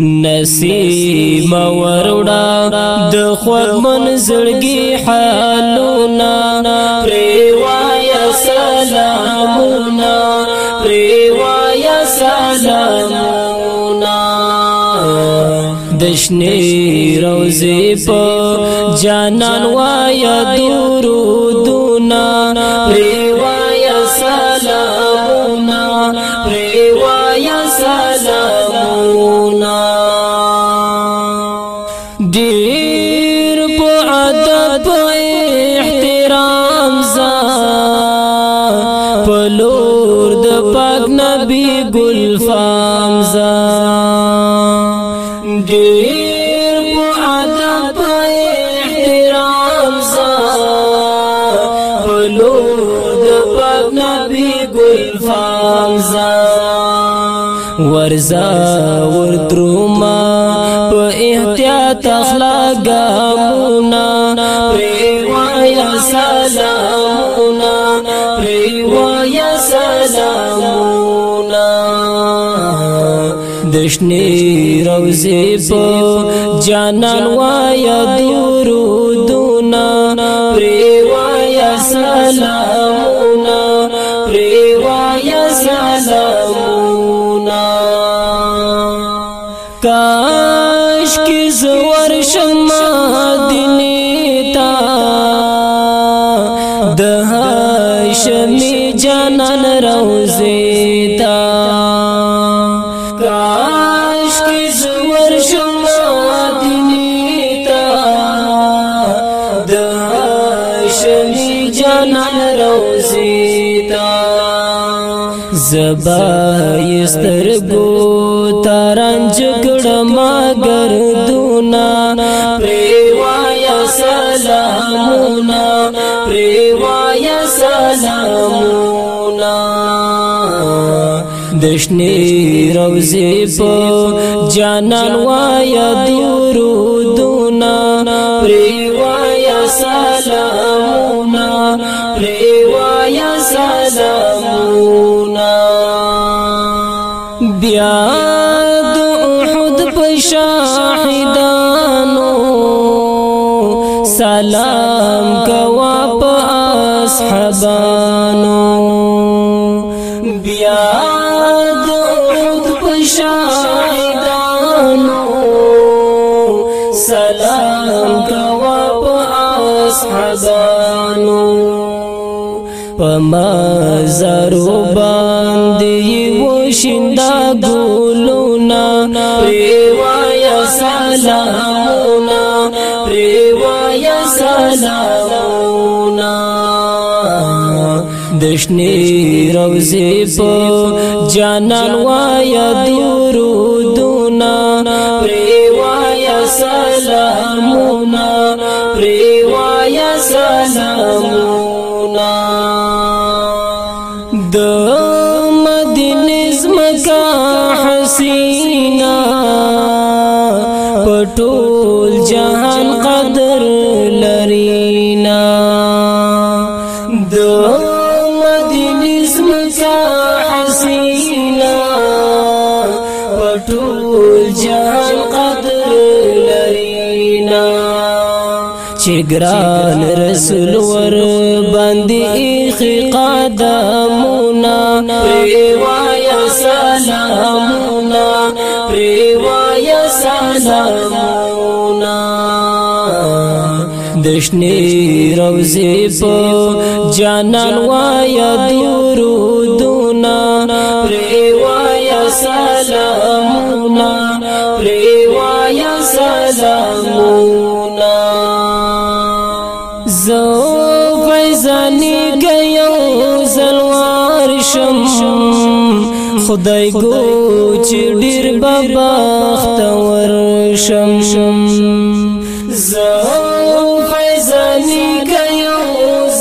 نسیم وروڑا د خوږ من زړګي حالونا پریوایا سلامونا پریوایا سلامونا دشنی روزی په جانان وایا دورو ډیر په ادب احترام زا پلور د پاک نبی ګل فام زا ډیر په ادب احترام زا پلور د پاک نبی ګل فام زا ورزا ور دروما ګامونا پریوایا سلامونا پریوایا سلامونا دشنی روزی په جانان وایا درودونا پریوایا سلامونا پریوایا سلامونا کا شما دینی تا د هاشمی جانان روزی تا کاش کی زور شما دینی تا د هاشمی جانان روزی تا زبا یسترګو جکړ ما گردونا پریوایا سلامونا پریوایا سلامونا دشنی روزی پا جانان وایا دورو دونا پریوایا سلامونا پریوایا سلامونا سلام کوا په اصحابانو بیا د اود پشایدانو سلام کوا په اصحابانو په مزار باندې وشندا ګو دشنی روزی پا جانان وایا درو دونا پریوایا سلامونا پریوایا سلامونا د مدینه زمکا حسینا پټو مدینې زمکا حسینا پټول جهان قدر لرینا چې ګران رسول ور باندې خې قدمونه پریوایا سلامونه پریوایا سلامونه دشنی روزی پا جانان وایا دورو دونا پری وایا سلامونا پری وایا سلامونا زو فیضانی گیو زلوار شم خدای گو چې ډیر بابا ختور شم شم زه سالی کیو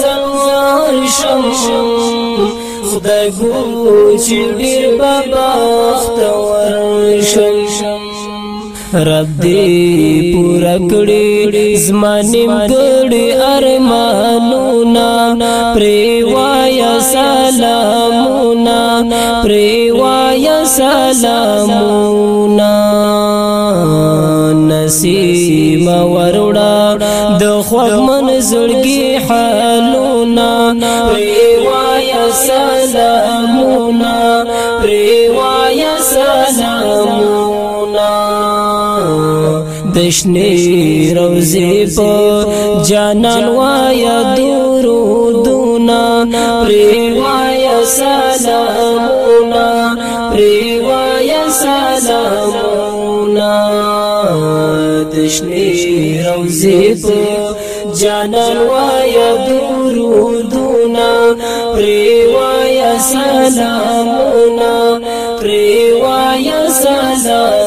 زوار شم خدای گو چې ډیر بابخت ور شم رب دې پورا کړې زمانیم ګړې ارمانونه پریوايا سلامونه پریوايا سلامونه نصیب وروړه د خوږ زړګي حالونا ریوایا سلامونا ریوایا سلامونا دشنی روزی په جانان وایا دورو دونا ریوایا سلامونا ریوایا سلامونا تشنی روزی پا جانان وایا درودونا پریوایا سلامونا پریوایا سلامونا